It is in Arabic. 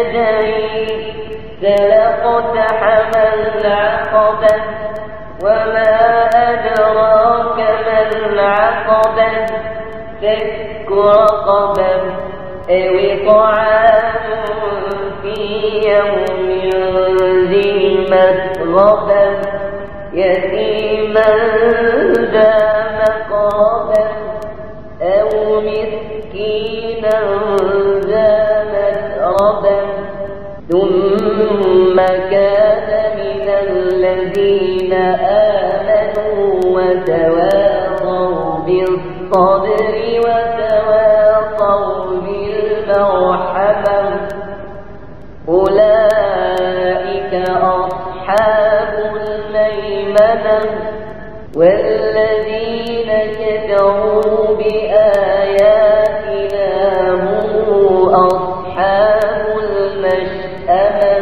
النجدين فلقتحم العقبة وما أدراك ما العقبة فك رقبة أو طعام في يوم ذي مسغبة يتيما ذا مقربة أو مسكينا ذا الذين آمنوا وتواصوا بالصبر وتواصوا بالمرحمة. أولئك أصحاب الميمنة والذين كفروا بآياتنا هم أصحاب المشأمة.